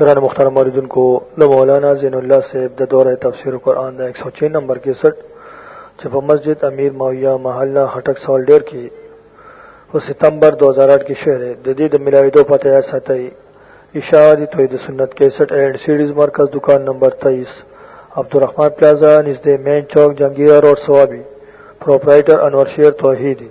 گران مختار موردن کو د مولانا زین الله صاحب د دوره تفسیر قرآن د 106 نمبر 61 چې په مسجد امیر ماویہ محله هټک سوال ډیر کې په ستمبر 2008 کې شعر د دې د ملاویدو پته یا ساتي اشاعت توحید سنت 61 اینڈ سیریز مرکز دکان نمبر 23 عبدالرحمن پلازا نزدې مین چوک جنگیرا روډ سوابي پرپرایټر انور شیر توحیدی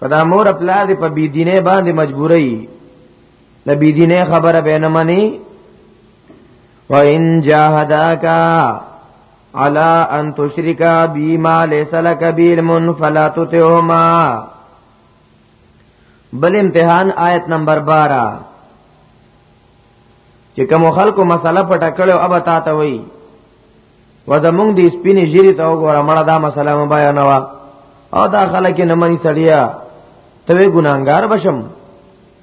کدا مور خپل دې په بی دینه باندې مجبورې د بی دینه خبره به نه مني وان جاهداکا علا ان تشرکا بی ما لیس لک بیل من فلا تطعهما بل امتحان آیت نمبر 12 چې کوم خلکو مسله پټه کړو ابا تا ته وای و د مونږ دې سپینې جری ته وګوره مړه دا مسله ما بیان وا او دا خلک نه مني سړیا ته وی ګناګار بشم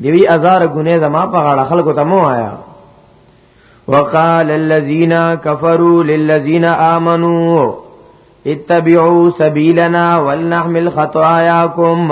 دی وی هزار ګنې زما په غاړه خلکو ته مو آیا وقال الذين كفروا للذين آمنوا اتبعوا سبيلنا ولنحمل خطاياكم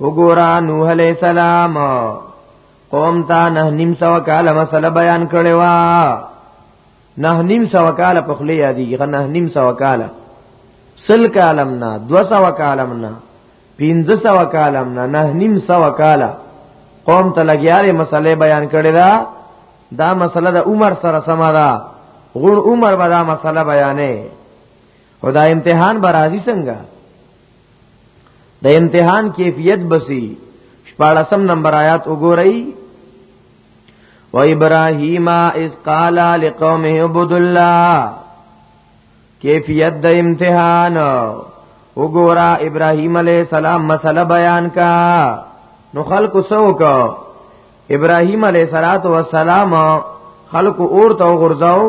وګورا نوح علیہ السلام قوم تا نه نیم سو کال مسله بیان کړي وا نه نیم سو کال په خلی یادی نه نیم سو کال سل کالم نه دو سو کالم نه پینځه سو کالم نه نه نیم سو کال قوم ته لګیارې مسله بیان کړي دا دا مسله د عمر سره سم ده غون عمر به دا مسله بیانې خدای امتحان برازي څنګه د امتحان کیفیت بسی شپاړسم نمبر آیات وګورئ و ابراهیم اذ قال لقومه عبد الله کیفیت د امتحان وګورا ابراهیم علی السلام مسله بیان کا نو خلق سو کو ابراهیم علی السلام خلق اور تو غرزاو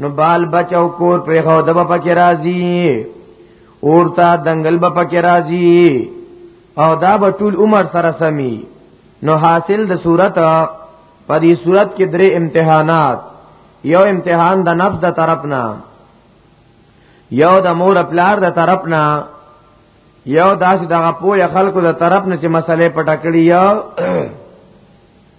نو بال بچو کور پر خو دبا پکې راځي اورتا دنګل با پکې راځي او دا به ټول عمر سره سمي نو حاصل د صورت په دې صورت کې درې امتحانات یو امتحان د نفس د طرفنا یو د مور پلار د طرفنا یو داسې دغه پوهه خلکو د طرف نه چې مسلې پټکړی یو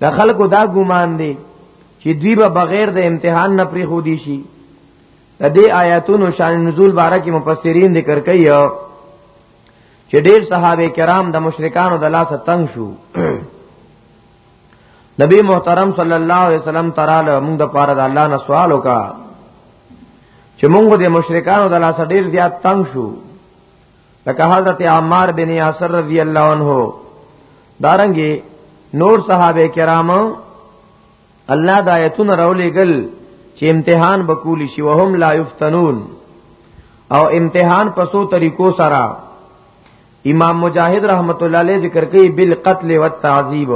د خلکو دا ګمان دی چې دوی به بغیر د امتحان نه پری خو دي شي د دې آیاتونو شان نزول باره کې مفسرین ذکر کوي چې ډېر صحابه کرام د مشرکانو د لاسه تنگ شو نبی محترم صلی الله علیه وسلم تراله موږ د پاره د الله نه سوال وکا چې موږ د مشرکانو د لاسه ډېر زیات تنگ شو لکه حضرت عمار بن یاسر رضی الله عنه دارنګي نور صحابه کرام الله د آیتونو راولېګل چې امتحان بکولی شي وهم لا یفتنون او امتحان پسو طریقو سره امام مجاهد رحمت الله علیه ذکر کوي بالقتل والتعذيب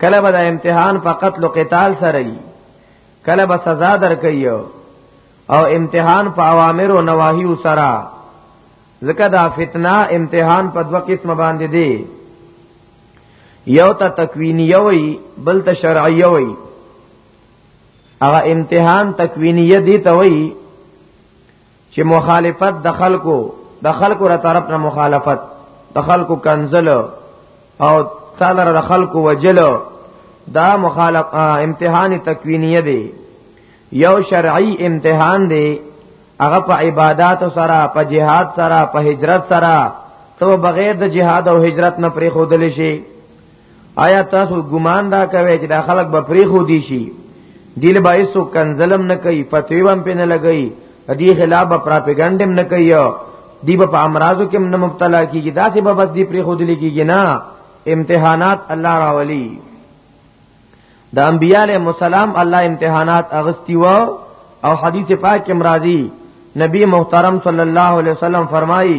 کله به د امتحان په قتل او قتال سره کله به سزا درکې او امتحان په اوامر او نواهی سره ځکه دا فتنه امتحان په دوه قسم باندې دی یو ته تکوینیه وی بل ته شرعیه وی هغه امتحان تکوینیه دی ته وی چې مخالفت د خلکو د خلکو را طرف نه مخالفت د خلکو کنزل او تعالی را د خلکو وجل دا مخالف امتحان تکوینیه دی یو شرعي امتحان دی هغه په عبادت سره په جهاد سره په هجرت سره ته بغیر د جهاد او هجرت نه پرې خودل شي آیا تاسو ګمان دا کوي چې دا خلک به پرې خو دي شي دیل به ایسو کنزلم نه کوي فتوی هم پې نه لګي دې خلاف به پراپګاندا نه کوي دی په امراضو کې نه مبتلا کیږي دا سه به بس دی پرې خودل کیږي نه امتحانات الله راولي د انبیاء علیهم السلام الله امتحانات اغستی و او حدیث پاک کې مرادی نبی محترم صلی الله علیه وسلم فرمایي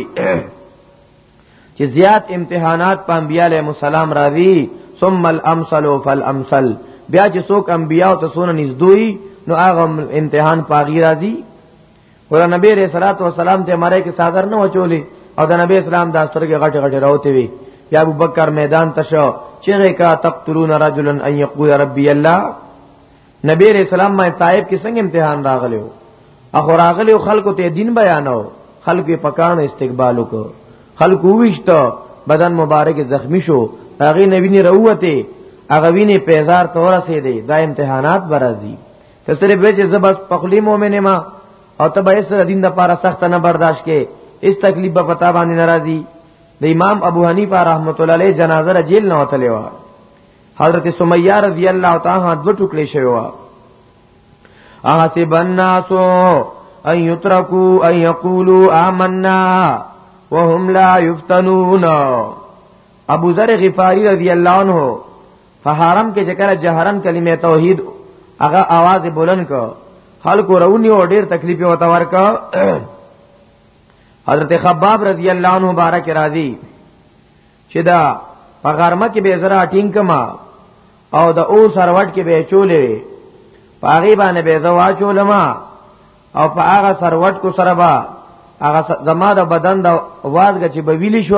چې زیات امتحانات په انبیاء علیهم السلام راځي ثم الامثل فالامثل بیا چې څوک انبیاء ته سونه نږدوي نو هغه امتحان پاغي راځي ور نبی عليه الصلاه والسلام ته مړی کې صادر نه وچولې او د نبی اسلام د سترګې غټ غټ راوته وي یا ابو بکر میدان ته شو چیرې کا تقتلون رجلا ان یقول ربی الله نبی عليه السلام ما طائف کې څنګه امتحان راغلی وو اخو راغلی خلکو ته دین بیانو خلکو یې پکانو استقبال وکړو خلکو وښته بدن مبارک زخمی شو هغه نبی نه روته هغه ویني پیزار تور سي دي دا امتحانات برازي ته سره به چې زبس پخلی مؤمنه ما او ته به سره دین د پاره سخت نه برداشت کې اس تکلیف به پتا باندې ناراضي د امام ابو حنیفه رحمت الله علیه جنازه را جیل نه وتلې و حضرت سمیہ رضی الله تعالی عنها دو ټوکلې شوی و احسب الناس ان یترکوا ان یقولوا آمنا وهم لا یفتنون ابو ذر غفاری رضی الله عنه فحرم کې چې کله جهرن کلمه توحید هغه आवाज بلند کو خلکو رونی او ډیر تکلیف وته ورکا حضرت خباب رضی الله عنه مبارک راضی چې دا په غرمه کې به زرا ټینګ کما او د او سروټ کې به چولې پاغي باندې به زوا چولما او په هغه سروټ کو سره با هغه زما د بدن د وازګه چې به ویلی شو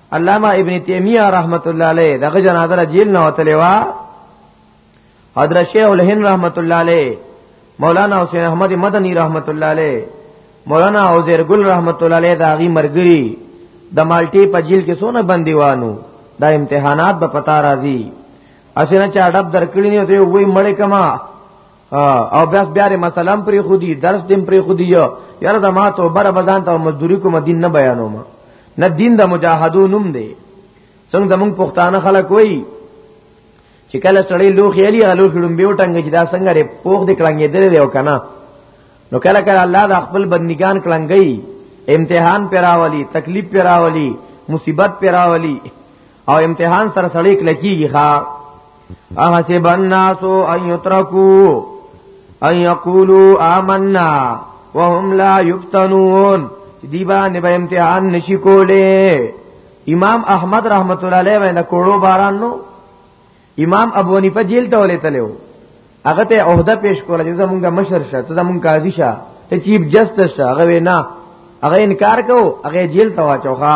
علامه ابن تیمیه رحمت الله علیه دغه جنازه جیل نه وتلی و حضرت شیخ الهند رحمت الله علیه مولانا حسین احمد مدنی رحمت الله علیه مولانا عزیر گل رحمت الله علیه داغي مرګری د دا مالټي په جیل کې سونه بندیوانو دا امتحانات به پتا راځي اسنه چا ډب درکړی نه ته وای مړ کما او بیا بیا مثلا پر خودي درس دیم پر خودي یاره د ما ته بر بدان ته مزدوری کوم دین نه بیانوم نه دین د مجاهدون هم دی څنګه د موږ پښتانه خلک وایي چې کله سړی لوخي الی غلو خړم به وټنګ چې دا څنګه ری پوخ د کلنګې درې دی او کنه نو کله کله الله د خپل بندگان کلنګي امتحان پیراولی تکلیف پیراولی مصیبت پیراولی او امتحان سره سړی کلکیږي ښا احسب الناس ان يتركوا ان يقولوا آمنا وهم لا يفتنون دی باندې به امتحان نشي کوله امام احمد رحمت الله علیه باندې کوړو باران نو امام ابو حنیفه جیل ته ولې تلو هغه ته عہده پیش کوله چې زمونږه مشر شه ته زمونږ قاضي شه ته چیف جسټس شه هغه نه هغه انکار کو هغه جیل ته واچوخه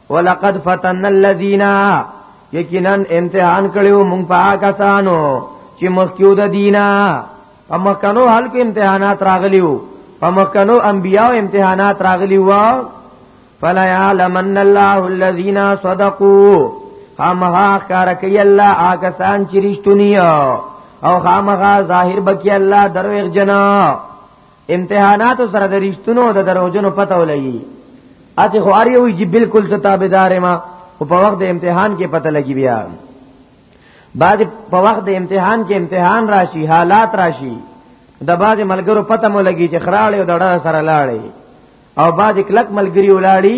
ولقد فتن الذين یقینا امتحان کړو مونږ په کسانو چې مخکیو د دینا په مخکنو خلکو امتحانات راغلیو په مخکنو انبیاو امتحانات راغلیو فلا يعلمن الله الذين صدقوا خامها کار کوي الله هغه سان چې رښتونی او خامها ظاهر بکی الله دروغ جنا امتحانات سره د رښتونو د دروژنو پته ولګي اته خو اړ یو چې بالکل ته تابعدار ما او په وخت د امتحان کې پته لګي بیا بعد په وخت د امتحان کې امتحان راشي حالات راشي د بعد ملګرو پته مو لګي چې خراړې او دړه سره لاړې او بعد کلک ملګری ولاړی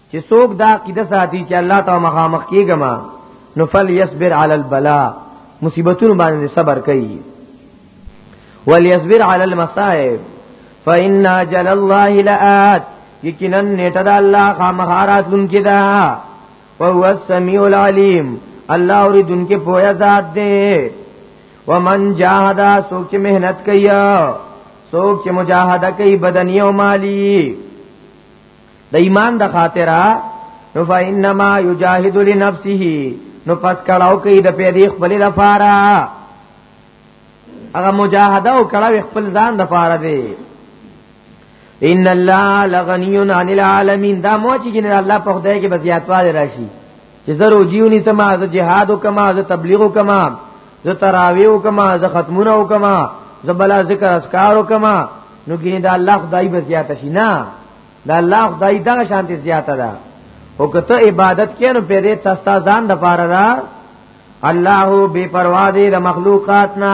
چې څوک دا عقیده ساتي چې الله ته مخامخ کیږم نو فل یصبر علی البلاء مصیبتونو باندې صبر کوي وليصبر علی المصائب فإن أجل الله لآت یقینا نیټه د الله خامخارات لون کې ده او هو السميع العليم الله اوري دن کې پویا ذات دی ومن جاهد سوچ مهنت کیا سوچ مجاهده کوي بدني او مالی د ایمان د خاطره نو فینما یجاهد لنفسه نو پس کړهو کوي د پیدې خپل لپاره هغه مجاهده او کړهو خپل ځان د لپاره دی ان الله لغنی عن العالمین دا مو چې جن الله په خدای کې بزیاتواله راشي چې زه روجي ونیسم زه جهاد وکم زه تبلیغ وکم زه تراویح وکم زه ختمونه وکم زه بلا ذکر اسکار وکم نو ګینه دا الله خدای به زیات شي نه دا الله خدای دا شانتی زیاته ده او کته عبادت کینو په دې تستا ځان د پاره ده الله بے پروا دی د مخلوقات نه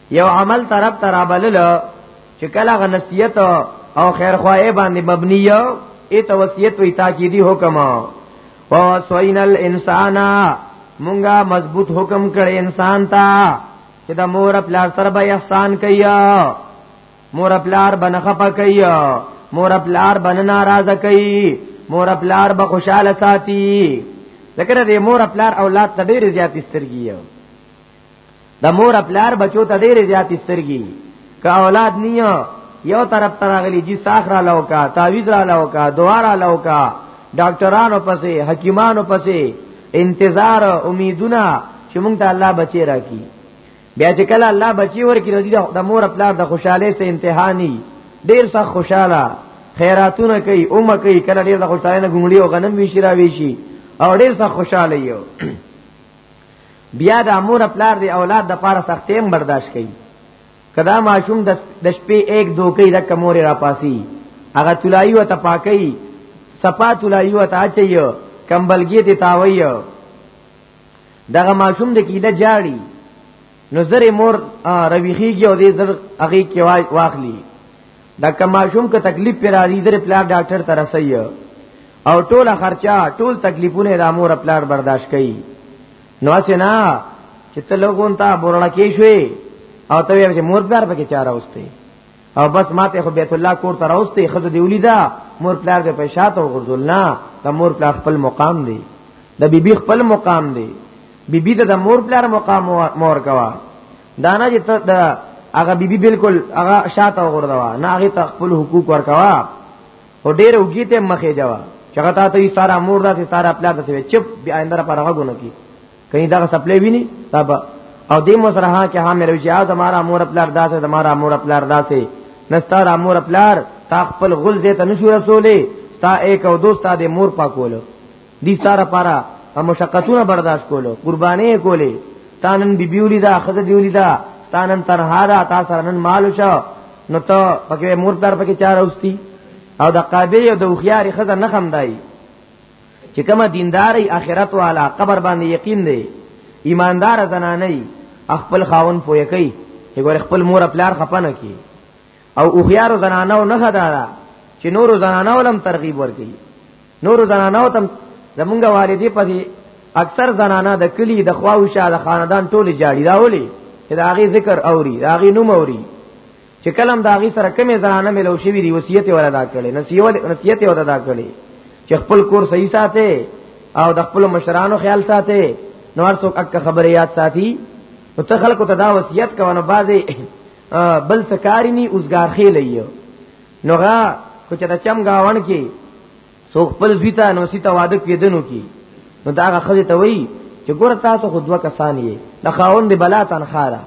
یو عمل طرف ته رابلل چې کله غ نصیحت او خیر خوای باندې مبنی یو ای توصیت وی تاکیدی حکم او سوین الانسان مونږه مضبوط حکم کړي انسان ته چې د مور خپل سره به احسان کوي مور خپل بنخه پکې مور خپل بن ناراضه کوي مور خپل به خوشاله ساتي ذکر دې مور خپل اولاد ته ډېر زیات سترګي د مور خپلار بچو ته ډېر زیات سترګي که اولاد نیو یو طرف تراغلی جی ساخ را لوکا تعویز را لوکا دعا را لوکا ډاکټرانو پسې حکیمانو پسې انتظار امیدونه چې موږ ته الله بچی راکړي بیا چې کله الله بچی ورکړي رضی د مور خپل د خوشاله سه امتحاني ډیر سخت خوشاله خیراتونه کوي اوم کوي کله ډیر د خوشاله نه ګمړي او غنم وی شي را وی شي او ډیر سخت خوشاله یو بیا د امور پلار دی اولاد د پاره سختیم برداشت کړي کدا ماشوم د شپې 1 2 کې رکه مور را پاسي هغه تلایي وته پاکي صفا تلایي وته اچي کمبلګي ته تاوي دغه ماشوم د کیده جاړي نو زری مور رويخيږي او دې زر هغه کې واخلي دا کماشوم که تکلیف پر راځي زری پلار ډاکټر ته رسي او ټول خرچا ټول تکلیفونه د مور پلار برداشت کوي نو اسنه چې ته لګون ته بورړه کې شوي او ته یې مور پلار پکې چاره وسته او بس ماته خو بیت الله کور ته راوستي خزه دی ولیدا مور پلار دې په شاته غرزول نه د مور پلار خپل مقام دی د بیبي خپل مقام دی بیبي ته د مور پلار مقام مور کوا دانا چې ته د هغه بیبي بالکل هغه شاته غردوا نه هغه ته خپل حقوق ورکوا او ډېر وګیته مخه جوا چغه تا ته سارا مور دا سارا پلار ته چپ بیا اندر پر هغه ګونه کی کہیں دا سپلے بھی نہیں تب او دې مو سره ها کې ها مې روي چې زمارا مور خپل ارداسه زمارا مور خپل ارداسه نستار مور خپل تا خپل غل دې ته نشو رسولې تا ایک او دوست دې مور پاکولو دې ستاره پارا هم مشقتونه برداشت کولو قربانې کولې تانن بی بیولی دا خزه دیولی دا تانن تنها دا تا سره نن مال شو نو ته پکې مور در پکې چار اوستی او د قابې او د خوخياري خزه نه خمدای چې کومه دینداري اخرت والا قبر باندې یقین دی ایماندار زنانه خپل خاون پوهه کوي یګور خپل مور پلار خپنه کی او اوخيار زنانه نه خدارا چې نور زنانه ولم ترغیب ورکي نور زنانه تم زمونږ والدې پسې اکثر زنانه د کلی د خواو شاه د خاندان ټول جاړي راولي چې دا غي ذکر اوري دا غي نوم اوري چې کلم دا غي سره کمی زنانه ملو شي وی وصیت ولا دا کړي نصیحت ولا دا کړي چې خپل کور صحیح ساتي او د خپل مشرانو خیال ساتي نو هر څوک اک خبره یاد ساتي نو ته خلکو ته دا وصیت کوونه بعضي بل سکارینی اوسګار خېلې نو غا کو چې د چم گاون کې څو خپل زوی ته نو سیته واده کېدنو کی نو دا هغه خزه ته وای چې ګور تاسو خو دوه کسان یې د خاوند دی بلا تنخوا ده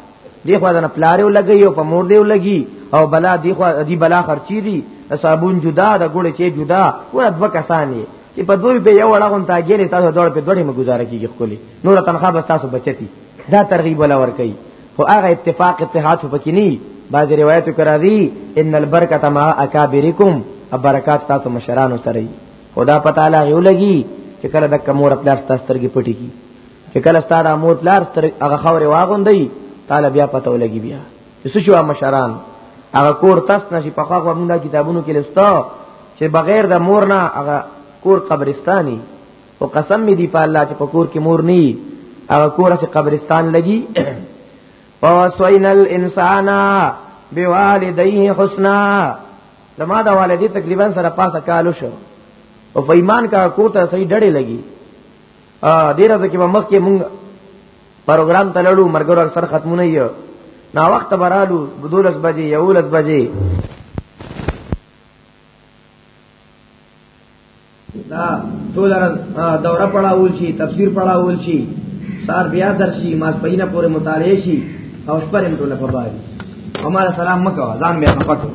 دی خو دنه پلاریو لګي او په مور دیو لګي او بلا دی خو دی بلا خرچي دي صابون جدا د ګوړې چې جدا ور دوه کسان یې چې په دوی په یو وړغون تا ګیرې تاسو دوړ په دوړې مګزاره کیږي خولي نور تنخوا به تاسو بچتی دا ترغیب ولا ور کوي خو هغه اتفاق اتحاد پکې نه بعض روایتو کرا دي ان البرکت ما اکابرکم برکات تاسو مشرانو سره خدا پتا لا یو لګي چې کله د کمور خپل سترګې پټي کی چې کله ستاره مور پلار ستر هغه خورې واغوندي تعالی بیا پته ولګي بیا څه شو مشران هغه کور تاسو نشي په خوا موږ کتابونو کې لستا چې بغیر د مور نه هغه کور قبرستاني او قسم می دی په الله چې پکور کې مور نه وي هغه کور چې قبرستان لګي ووصینا الانسان بوالديه حسنا زما دا والدی تقریبا سره پاسه کالو شو او په ایمان کا کور ته صحیح ډړې لګي ا ډیره ځکه په مخ کې مونږ پروګرام ته لړو مرګور اکثر ختمونه یو نا وخت برالو بدولس بجې یولس بجې دا ټول دوره پڑھاول شي تفسیر پڑھاول شي سار بیا درشي ما پینه پورې مطالعه شي او شپرم ټول په باري عمر سلام مکو ځان بیا پټو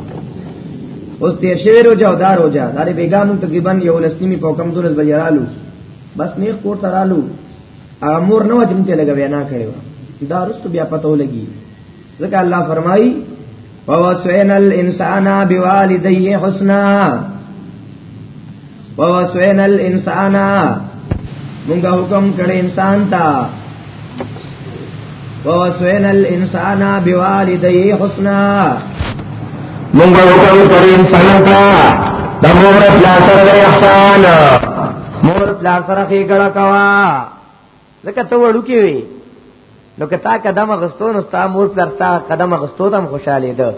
اوس تیر شوی روزه او دا روزه دا بیګامو تقریبا یو لسنیمه په کم دولس بجرالو بس نیک کور ترالو امور نو چې مونږ ته لګوي نه کړو دا رست بیا پته ولګي ځکه الله فرمایي ووسوین الانسان بوالديه حسنا ووسوین الانسان موږ حکم کړی انسان ته ووسوین الانسان بوالديه حسنا موږ حکم کړی انسان ته د مور پلا سره احسان مور پلا سره ښېګړه کوا لکه ته وړو کې وي نو که تا قدم غستو نو ستا مور پلار تا قدم غستو تم خوشاله ده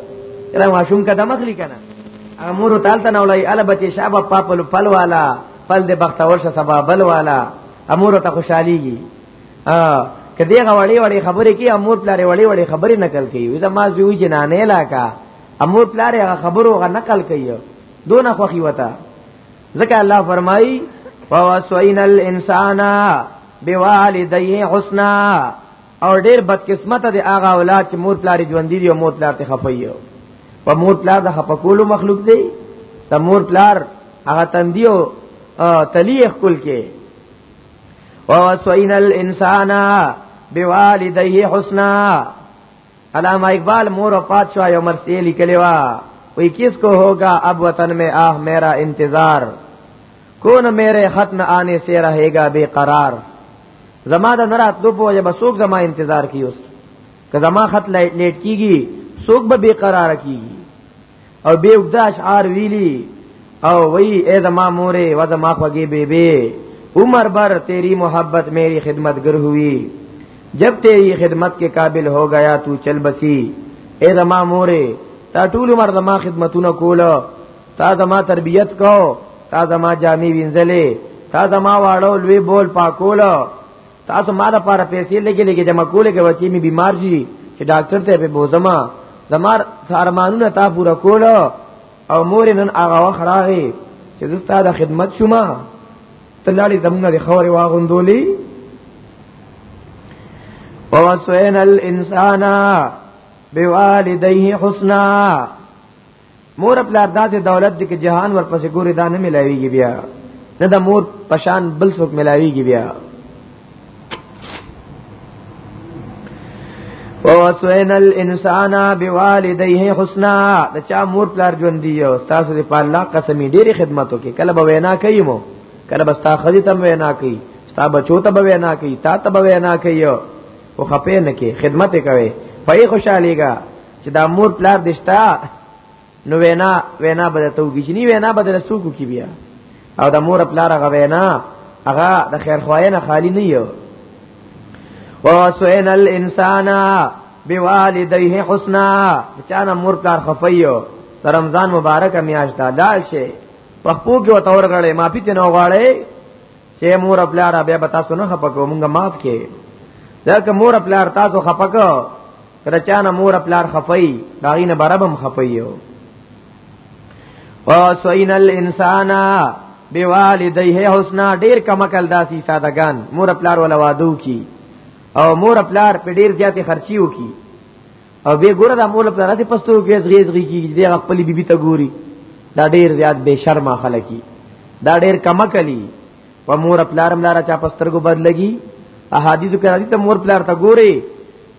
را ماشوم قدم اخلي کنه امور تعالی ته نه ولای الا بچي شابه پاپل پل والا پل د بختور شه سبابل والا امور ته خوشاليږي ا کدی غوړی وړی خبرې کی امور پلار وړی وړی خبرې نقل کوي ودا ما زیو جنانه لاکا امور پلار هغه خبرو غ نقل کوي دونه خوخي وتا ځکه الله فرمایي ووصینا الانسان بوالديه حسنا او ډیر بدقسمت دی هغه اولاد چې مور پلار ژوند دی او مور پلار ته خپایو په مور پلار د خپکولو مخلوق دی د مور پلار هغه تندیو تلیخ کول کې ووصینا الانسان بوالديه حسنا علامہ اقبال مور وفات شو یو مرثیه لیکلی و وی کس کو ہوگا اب وطن میں آہ میرا انتظار کون میرے خط نہ آنے سے رہے گا بے قرار زما د نرات دو په وجه بسوک زما انتظار کیوس که زما خط لیټ کیږي سوک به بے قرار کیږي او به وګدا اشعار ویلی او وی اے زما مورې و زما خوږې بیبي عمر بر تیری محبت میری خدمتګر ہوئی جب تیری خدمت کے قابل ہو گیا تو چل بسی اے زما مورې تا ټول عمر زما خدمتونه کوله تا زما تربیت کو تا زما جامې وینځلې تا زما واړو لوی بول پاکولو تاسو ما د پاره پیسې لګې لګې جمع کولې کې وتی می بیمار شي چې ډاکټر ته په بوزما زمار ارمانونه تا پورا کول او مور نن هغه وخت راغی چې زستا د خدمت شوما تلاړي زمونه د خوري واغوندولې ووسوین الانسان بوالديه حسنا مور خپل داسې دولت چې جهان ورپسې ګوري دا نه ملاويږي بیا نه د مور پشان بل څوک ملاويږي بیا ووسوین الانسان بوالدیه حسنا دا چا مور پلار ژوند دی او تاسو دې په الله قسمی ډېری خدمت وکي کله به وینا کوي مو کله به تاسو خدي تم وینا کوي تاسو بچو ته به وینا کوي تاسو ته به وینا کوي او خپې نه کې خدمت کوي پای خوشاليږي چې دا مور پلار دشتا نو وینا وینا بده تو گجنی وینا بده سوکو کی بیا او دا مور پلار غ وینا هغه د خیر خوایه خالی نه یو وسئل الانسان بوالديه حسنا چانه مور پلار خفیو رمضان مبارک میاشت دا لال شي پخپو کې وتور غړې ما پیته نو غړې چې مور خپل را بیا بتا سونه خپکو مونږه معاف کې دا که مور خپل تاسو خپکو کله چانه مور پلار خفای داغي نه بربم خفایو او سوین الانسان بوالدیه حسنا ډیر کمکل داسي سادهګان مور پلار ولا وادو کی او مور پلار په ډیر زیاتې خرچي وکي او به ګوره د مور پلار داسې پستو کې غیز غي کی د خپل بیبي ته ګوري دا ډیر زیات بے شرمه خلکی دا ډیر کم کلی و مور پلارم لاره چا پسترګو بد لګي احادیث کې راځي ته مور پلار ته ګوري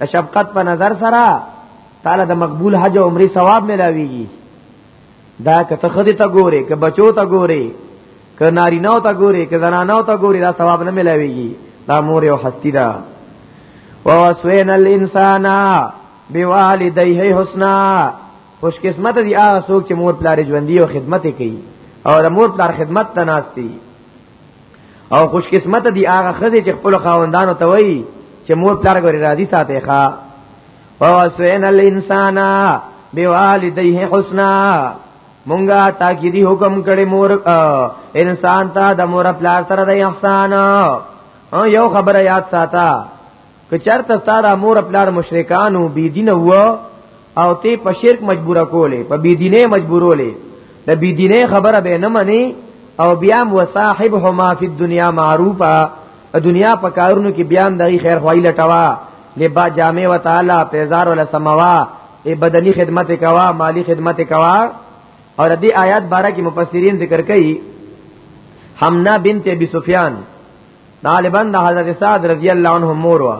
د شفقت په نظر سره تعالی د مقبول حج او عمره ثواب ملاويږي دا کته خدي ته ګوره ک بچو ته ګوره ک نارینه ته ګوره ک زنانه ته ګوره دا ثواب نه ملاويږي دا مور یو هستی ده ووسوین الانسان بوالدیه حسنا خوش قسمت دی هغه څوک چې مور پلار ژوندۍ او خدمت کوي او د مور پلار خدمت تناستی او خوش قسمت دی هغه خزه چې خپل خاوندانو ته وایي چې مور پلار غوړي راضي ساتي ښا ووسوین الانسان بوالدیه حسنا مونږه تاکیدی حکم کړي مور انسان ته د مور پلار سره د احسان یو خبره یاد ساته که چرته ستاره مور خپل مشرکانو بی دین وو او ته په شرک مجبور کولې په بی دینه مجبورولې د بی دینه خبره به نه منی او بیا وصاحبهما فی الدنیا معروفا دنیا په کارونو کې بیا د خیر خوای لټوا لبا جامع و تعالی پیزار ول سموا ای بدنی خدمت کوا مالی خدمت کوا اور دې آیات بارہ کې مفسرین ذکر کړي حمنا بنت ابي سفیان طالبان د حضرت سعد رضی الله عنه مور وا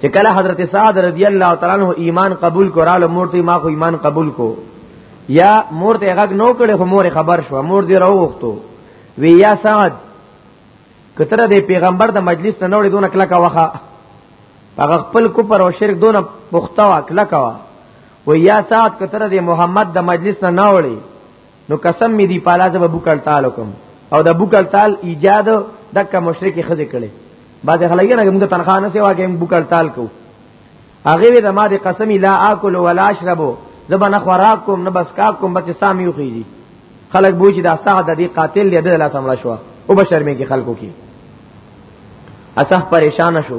چې کله حضرت سعد رضی الله تعالی عنہ ایمان قبول کړه مور ته ما خو ایمان قبول کو یا مور ته غږ نو کړي خو مور خبر شو مور دې راوغتو وی یا سعد کتره د پیغمبر د مجلس نه نوړې دونه کلکه وخه هغه خپل کوپر او شرک دونه پخته وا کلکه وا و یا سعد کتره د محمد د مجلس نه نوړې نو قسم می دی پالا زب ابو کړتال کوم او د ابو کړتال ایجاد دک مشرک خزه کړي بعض خلګي نه موږ تنخواه نه سیوا کې ابو کړتال کو هغه د ما د قسم لا اكل ولا اشرب زب نه خوراک کوم نه بس کا کوم بچ سامي خوږي خلک بوج د استاد د دې قاتل له دلا سملا شو او بشر می کې خلکو کې اصح پریشان شو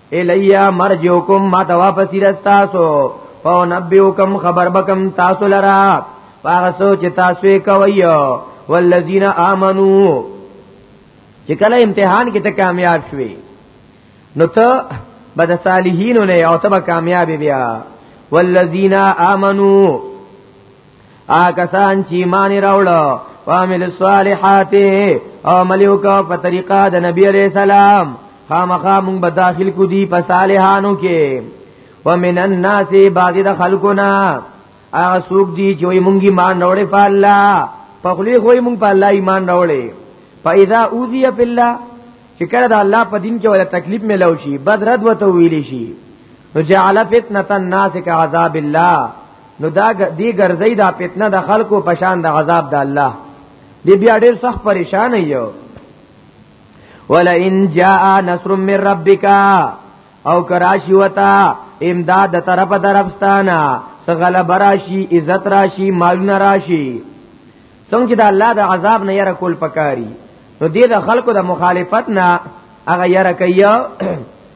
الیا مرجوکم ما ته واپس رستاسو او نبیوکم خبر بکم تاسو لرا هغه سوچ تاسو یې کوي والذین آمنو چې کله امتحان کې ته کامیاب شوي نو ته بد صالحین نه او ته کامیاب بیا والذین آمنو آکه سان چې ایمان راوړو وامل الصالحات او مليو کا په طریقه د نبی عليه السلام خامخا مونږ به داخل کو دي په صالحانو کې ومن الناس بعض د خلقنا هغه څوک دي چې وي مونږ ایمان راوړې په الله په خلی خو مونږ په الله ایمان راوړې فاذا اوذي في الله چې کله د الله په دین کې ولا تکلیف ملو شي بدرد وته ویلی شي نو جعل فتنه الناس كعذاب الله نو دا دی ګرځي دا فتنه د خلکو پشان د عذاب د الله دی بیا ډیر سخت پریشان یو ولا ان جاء نصر من ربک او کراشی وتا امداد طرف درفستانا غلب راشی عزت راشی مالونه راشی څنګه دا الله د عذاب نه یره کول پکاري نو دې د خلکو د مخالفت نه هغه یره کوي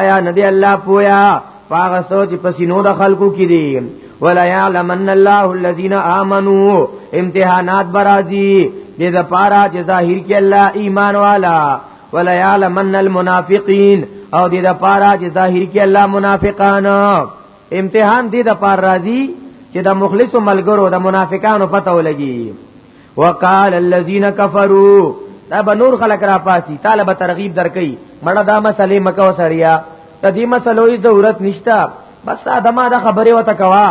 آیا ندی الله پویا پاغه سوچ پسینو د خلقو کې دي ولا يعلمن الله الذين امنوا امتحانات برازي دې د پارا چې ظاهر کې الله ایمان والا ولا يعلمن المنافقين او دې د پارا چې ظاهر کې الله منافقان امتحان دې د پار راضي چې د مخلصو ملګرو د منافقانو پته ولګي وقال الذين كفروا دا به نور خلک را پاسي طالب ترغیب درکې مړه دا مسلې مکه وسړیا ته دې مسلوې ضرورت نشتا بس ادمه دا خبره وته کوا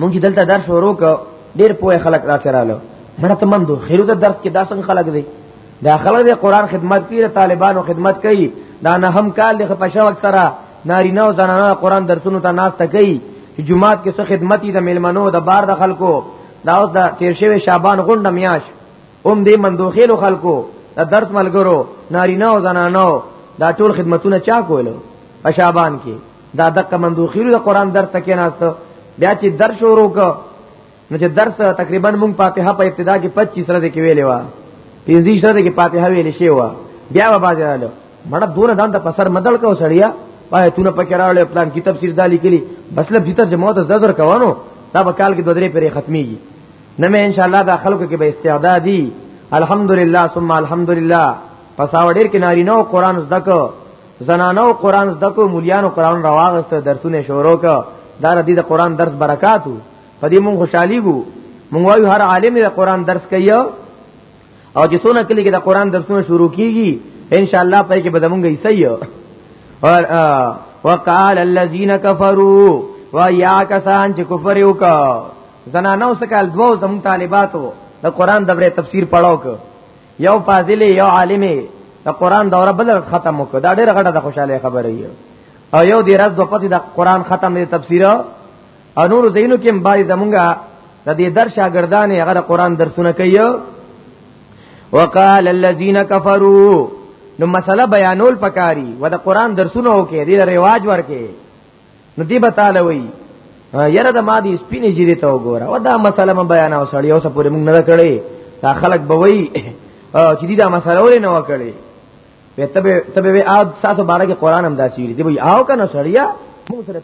مونږ دلته درس ورو کو ډیر پوهه خلک را سره له مړه تمام دو خیرو د درس کې داسن خلک دی دا خلک د قران خدمت کوي طالبانو خدمت کوي دا نه هم کال د خپشه وخت سره نارینه او زنانه قران درسونو ته ناس تکي جمعات کې څه خدمتي د میلمنو د بار د خلکو دا اوس د تیر شوی شعبان غونډه میاش هم دې مندوخیلو خلکو د درس ملګرو نارینه او زنانو دا ټول خدمتونه چا کولو په شعبان کې دا د کمندوخیلو د قران درس تکي ناس بیا چې درس شروع وکړ نو چې درس تقریبا مونږ فاتحه په ابتدا کې 25 سره کې ویلې و 25 سره کې فاتحه ویلې شی و بیا و باز رااله مړه دونه دان د پسر مدل کو سړیا پای تونه پکې رااله پلان کی تفسیر دالی کلی بس لب جتر جماعت زدر کوانو دا په کال کې دوه درې پرې ختميږي نه مې ان شاء الله دا خلکو کې به استعدادي الحمدلله ثم الحمدلله پساوډیر کې نارینه او قران زده کو زنانه او قران زده کو مليانو قران راوغسته درسونه شروع کو دا ردی د قران درس برکاتو په دې مونږ خوشحالي ګو مونږ وایو هر عالم د قران درس کوي او چې څونه کلی کې د قران درسونه شروع کیږي ان شاء الله پای کې به زمونږ یې صحیح اور وقال الذين كفروا ويا کسان چې کفر وکړ زنانو سکال دوو زم طالباتو د قران د بره تفسیر پڑھاو ک یو فاضل یو عالم د قران دوره بل ختم وک دا ډیره غټه د خوشاله خبره یو او یو دی راز د پتی د قران ختم دی تفسیر او نور زینو کې مباري زمونږه د دې در شاګردان هغه قرآن درسونه کوي وقال الذين كفروا نو مسله بیانول پکاري و د قرآن درسونه وکي دې رواج ورکي نو دې بتاله وي یره د ما دې سپینې جری ته وګوره و دا مسله م بیان او سړی اوس پورې موږ نه کړې دا خلک بوي چې دې دا مسله ولې نه وکړي په تبه تبه ا تاسو بارے کې قرآن هم دا سیری دی وي آو کنه سړیا موږ سره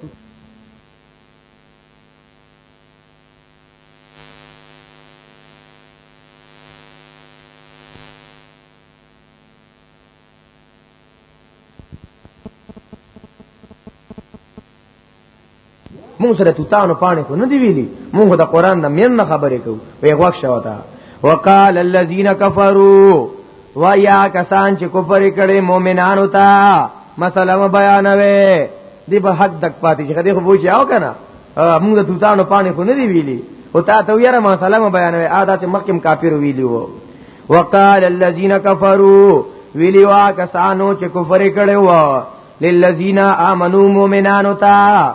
مونږ سره توتانو پانه کو نه دی ویلي مونږ د قران د مین خبرې کو وی غوښه وتا وقال الذين كفروا ویا کسان چې کفر کړي مؤمنانو ته مسله بیانوي دی په حق دک پاتې چې خدای خو بوجي او کنه موږ د توتانو پانی خو نه دی ویلي او تا ته یره مسله بیانوي عادت مخکم کافر ویلی وو وقال الذين كفروا ویلی وا کسانو چې کفر کړي وو للذین آمنو مؤمنانو ته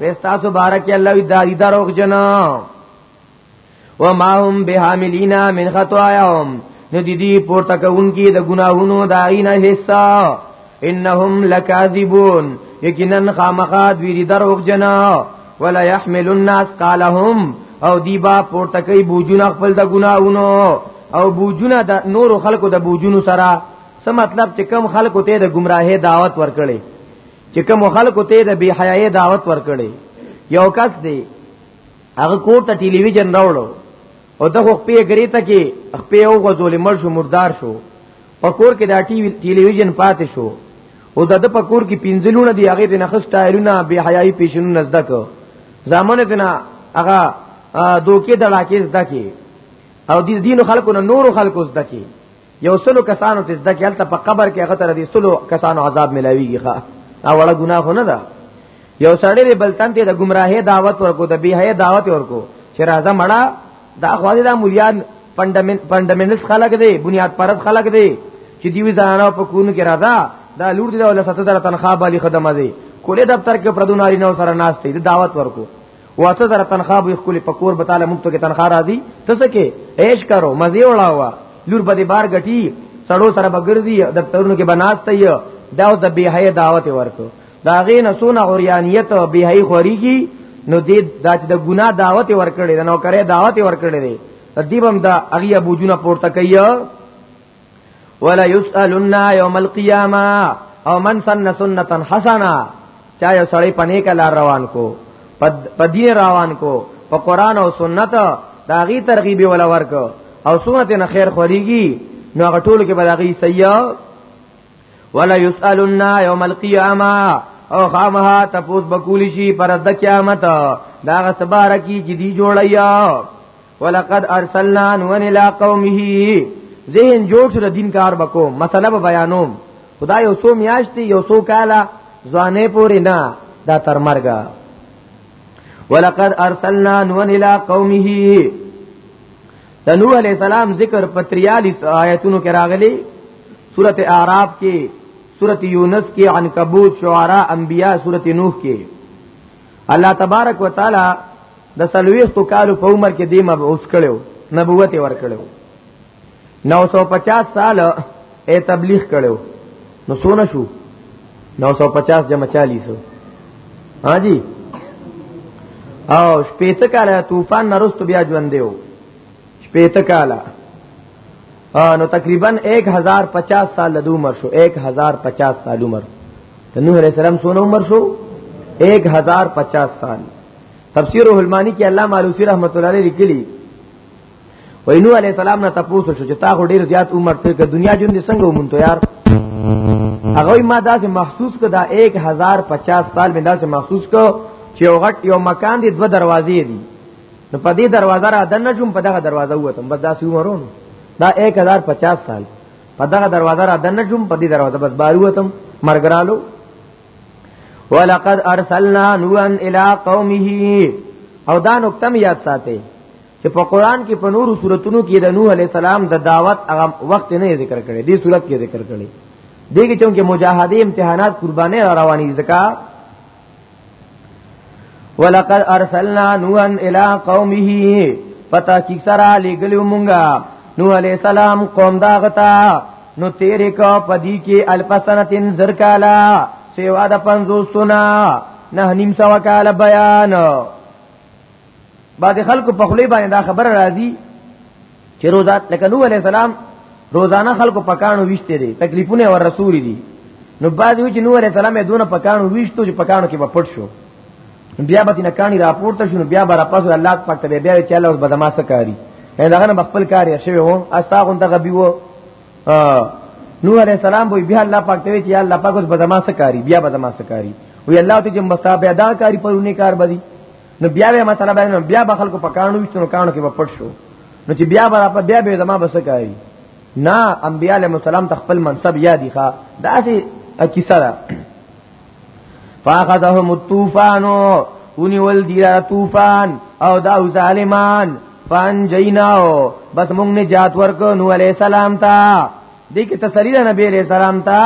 پستاسو بارک الله وی داری دروغ جنا و ما هم بهاملینا من خطاياهم ندی دی پورته کوونکی د ګناهونو داینه حصہ انهم لکاذبون یقینا خامخا دوی دروغ جنا ولا يحمل الناس قالهم او دی با پورته کوي بوجونه خپل د ګناهونو او بوجونه د نورو خلکو د بوجونو سره څه مطلب چې کم خلکو ته د گمراهه دعوت ورکړي چې کوم خلکو ته د بی حیاي دعوت ورکړي یو کس دی هغه کور ته ټلي ویژن راوړو او دغه خپې غری ته کې خپې او غزول مر شو مردار شو په کور کې دا ټلي ویژن پاتې شو او د په کور کې پینځلونه دی هغه د نخښ ټایرونه بی حیاي پیشنو نزدک زامن دنا هغه دوکې د لاکې زدکی او دې دین خلکو نه نور خلکو زدکی یو سلو کسانو ته زده کېلته په قبر کې هغه تر دې سلو کسانو عذاب ملاويږي ښا دا وړه ګناه خو نه ده یو سړی به بلتن ته د گمراهه دعوت ورکو د بیه دعوت ورکو چې راځه مړه دا خو دې د مليان فندامنټس خلق دی بنیاد پرد خلق دی چې دیوی زنانو په کونو کې راځه دا لور دی له 7000 تنخواه باندې خدمت دی کولې دفتر کې پردوناري نو سره ناشته دعوت ورکو واته در تنخواه به خپل پکور بتاله مونږ ته تنخواه راځي ته څه کې عيش کرو مزي وړاوا لور په دې بار غټي سړو سره بغرزي دفترونو کې بناسته یو دا د بیهه دعوت ورکو دا غي نسونه اوریانیت او بیهه خوريږي نو دې دا چې د ګناه دعوت ورکړي نو کرے دعوت ورکړي دې دیبم دا اغي ابو جنا پورته کوي ولا يسالون يوم القيامه او من سن سنتا حسنا چا یو سړی پنه کلا روان کو پدی روان کو په قران او سنت دا غي ترغیب ولا ورک او سنت نه خیر خوريږي نو هغه ټول کې بلاغي سیا ولا يسالون يوم القيامه او خامها تفوس بکولی شي پر د قیامت دا غ سبارکی چې دی جوړیا ولقد ارسلنا نوح الى قومه ذهن جوړ شو د دین کار بکو مسله بیانوم خدای یو څو میاشتي یو څو کاله ځوانې پوری نه دا تر مرګه ولقد ارسلنا نوح الى قومه د نوح علیہ السلام ذکر په 43 آیتونو کې راغلي سورته اعراف کې سورته یونس کې عنکبوت شعراء انبیاء سورته نوح کې الله تبارک وتعالى د سلويختو کالو په عمر کې دی مبعوث کړو نبوت ور کړو 950 سال ای تبلیغ کړو نو سونه شو 950 جمع 40 ها جی او شپېته کاله طوفان نرست بیا ژوند دیو شپېته کاله نو تقریبا 1050 سال د عمر شو 1050 سال عمر ته نوح علیہ السلام سونه عمر شو 1050 سال تفسیر الهلمانی کې علامه علوسی رحمت الله علیه لیکلی وای نوح علیہ السلام نه تاسو شو چې تا خو ډیر زیات عمر ته که دنیا جون دي څنګه ومنته یار هغه ما داسې محسوس کدا 1050 سال مې داسې محسوس کو چې وغټ یو مکان دی دو دروازې دي نو په دې دروازه را دنه شوم په دغه دروازه ووتم بس داسې عمرون دا 1050 سال په دغه دروازه را دنه شوم په دې دروازه بس بار ووتم مرګرالو ولقد ارسلنا نوحا الى قومه او دا نقطه مې یاد ساتي چې په قران کې په نورو سوراتونو کې د نوح علی السلام د دعوت هغه وخت نه ذکر کړي دې صورت کې ذکر کړي دغه چونکه مجاهده امتحانات قربانې روانې ځکه ولقد ارسلنا نوحا الى قومه پتا کی سرا لګلو مونږه نو علی السلام قوم دا غتا نو تیرې کو پدی کې الفسنتن زرکالا سیوا د 500 سنا نه نیم سو کال بیان بعد خلکو په خلی باندې دا خبره راځي چې روزات لکه نو علی السلام روزانه خلکو پکانو وشته دي تکلیفونه ور رسول دي نو بعد وی چې نو علی السلام دونه پکانو وشتو چې پکانو کې په پټ شو بیا به نه کانی راپورته شنو بیا به راپس الله پاک ته بیا چې الله اوس بدما سکاري هغه نه خپل کاری شوی وو استاغه ته غبي وو نو علی السلام وی بیا الله پاک ته چې الله پاک اوس بدما سکاري بیا بدما سکاري وی الله ته چې مستابه ادا کاری پرونه کار بدی نو بیا به مسله باندې بیا به خلکو په کانو وشتنو کانو کې به پټ شو نو چې بیا به په بیا به زما بس کوي نه انبیاء علیهم السلام تخپل منصب یادی ښا دا سي کیسه ده فاخذهم الطوفان اونی ول دی طوفان او دا ظالمان فان جیناو بس مونږ نجات ورکو نو علی سلام تا دې کې تسلی ده نبی عليه السلام ته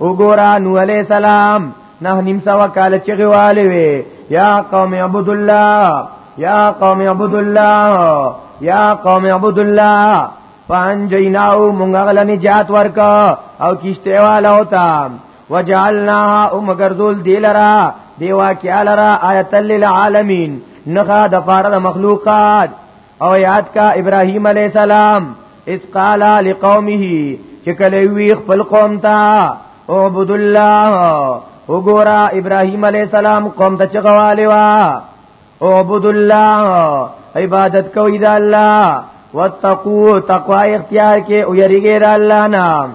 وګورا نو عليه السلام نه نیم سو کال چغه والي وي یا قوم عبد الله یا قوم عبد الله یا قوم عبد الله پان جیناو مونږ غل نجات ورک او کیشته والا ہوتا وجعلنا ام غرذول دیلرا دیوا کیالرا آیت للعالمین نخا د فارد مخلوقات او یاد کا ابراهیم علی السلام اذ قال لقومه چې کله وی خپل قوم ته اعبد الله وګورا ابراهیم علی السلام قوم ته چغواله وا اعبد الله عبادت کوي د الله واتقوا تقوا اختیار کې او یریږي د الله نام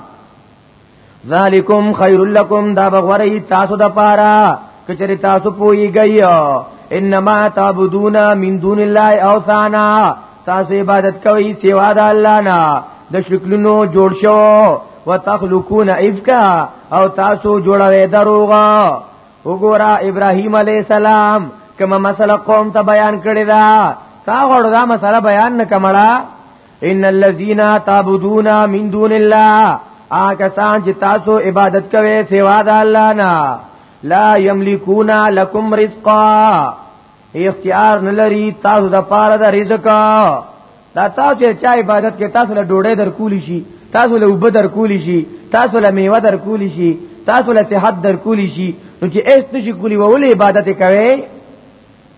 ذالکم خیر لکم دا بغوری تاسو د پاره کچری تاسو پویږئ انما تعبدون من دون الله اوثانا تاسو عبادت کوئ سوا د الله نه د شکلونو جوړ شو وتخلقون افکا او تاسو جوړوي دروغا وګورا ابراهيم عليه السلام کومه مسله قوم ته بیان کړی دا تا غوړ دا مسله بیان نه کمړه ان الذين تعبدون من دون الله آګه سان چې تاسو عبادت کوي سوا د الله نه لا یملکون لکم رزقا اختیار نلری تاسو د پاره د رزق دا تاسو چې چا عبادت کې تاسو له ډوډۍ در کولی شي تاسو له وب در کولی شي تاسو له میوه در کولی شي تاسو له صحت در کولی شي نو چې ایست شي کولی وولې عبادت کوي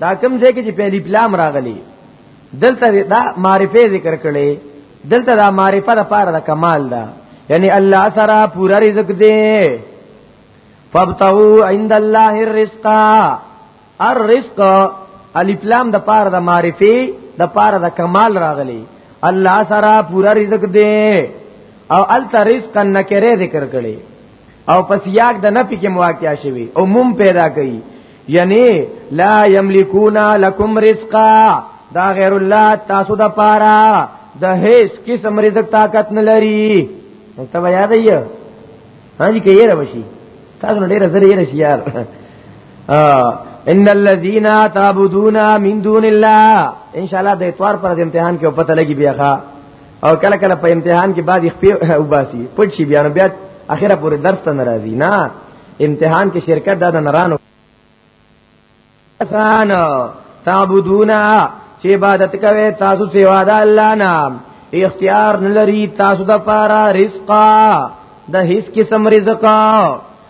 دا کوم ځای کې چې په الف لام راغلي دلته دا معرفه ذکر کړي دلته دا معرفه د پاره د کمال ده یعنی الله سره پورا رزق دی فابتغوا عند الله الرزق الرزق الف لام د پاره د معرفه د پاره د کمال راغلي الله سره پورا رزق دی او الته رزق نکره ذکر کړي او پس یاک د نفی کې مواقع شوی او مم پیدا کړي یعنی لا یملکونا لکم رزقا دا غیر الله تاسو د پاره د هیڅ قسم رزق طاقت نه لري ته بیا دی هغه کې یې راوشي تاسو ډیر زر یې راشي یار ان الذين تعبدون من دون الله ان شاء الله د اتوار پر امتحان کې پته لګي بیا ښا او کله کله په امتحان کې بعد خپې وباسي پټ شي بیا نو بیا اخره پورې درس ته ناراضي نه امتحان کې شرکت دا نه رانو آسان تعبدونا چې عبادت کوي تاسو سیوا د الله نام اختیار نلري تاسو د پاره رزقا د هیڅ قسم رزقا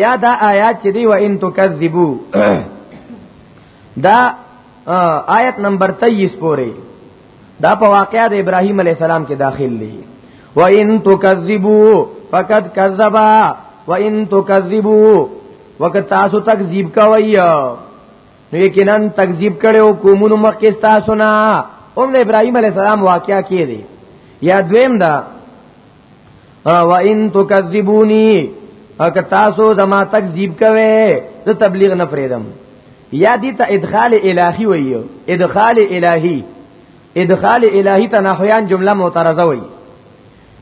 یا دا آیات چې دی و ان تکذبو دا آیت نمبر 23 پورې دا په واقعیا د ابراهیم علی السلام کې داخل دی و ان تکذبو فقد کذبا و ان تکذبو وقت تاسو تکذیب کوي نو یقینا تکذیب کړو کومونو مخکې تاسو نه اوم د ابراهيم عليه السلام واقعیا کې دي یا دویم دا و ان تکذبونی اک تاسو زما تکذیب کوي ته تبلیغ نه فریدم یا دې ته ادخال الہی وایو ادخال الہی ادخال الہی ته نحویان جمله معترضه وایي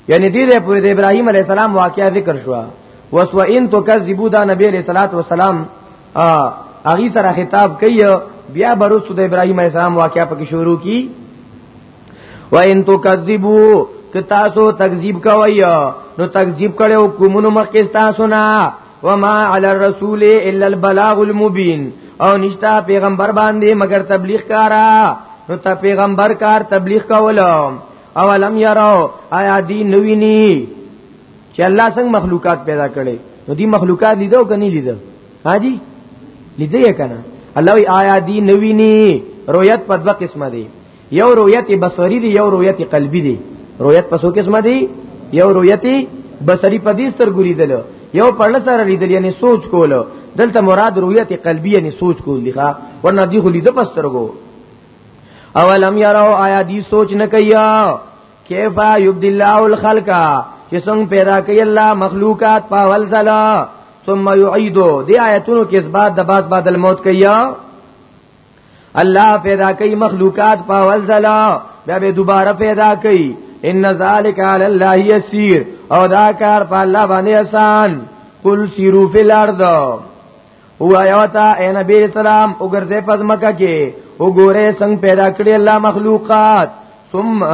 یعنی دې د پوری د ابراهیم علی السلام واقعا ذکر شو وسو ان تکذبو دا نبی علیہ الصلوۃ والسلام اغي سره خطاب کوي بیا برسو د ابراهیم علی السلام واقعا پکې شروع کی و ان تو کذبو که تاسو تکذیب کوي نو تکذیب کړو کومونو مخکې تاسو نه وما علی الرسول الا البلاغ المبین او نشتا پیغمبر باندې مگر تبلیغ کارا نو ته پیغمبر کار تبلیغ کولو او لم یراو آیا دی نوینی چې الله څنګه مخلوقات پیدا کړي نو دی مخلوقات لیدو کني لیدو ها جی لیدې کنه الله وی آیا دی نوینی رؤیت په دوه قسمه دی یو رؤیت بصری دی یو رؤیت قلبی دی رؤیت په څو قسمه دی یو رؤیت بصری په دې ستر ګری دل یو پړل سره لیدل یعنی سوچ کول دلته مراد رؤیت قلبی یعنی سوچ کول دی ښا ورنه دی خو لید پسترګو اولم یرو آیا دی سوچ نه کیا کیفا یبد الله الخلق چې څنګه پیدا کوي الله مخلوقات په اول ځل ثم یعیدو دی آیتونو کې اثبات د بعد بعد الموت کیا الله پیدا کوي مخلوقات په اول ځلا بیا به دوباره پیدا کوي ان ذالک علی الله یسیر او دا کار په الله باندې آسان قل سیرو فی الارض هو ایوتا اے نبی اسلام وګرځه پزمکه کې وګوره څنګه پیدا کړی الله مخلوقات ثم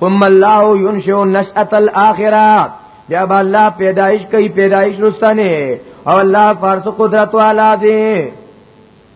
ثم الله ينشئ النشأه الاخره بیا با الله پیدایش کوي پیدایش رستنه او الله فارس قدرت والا دی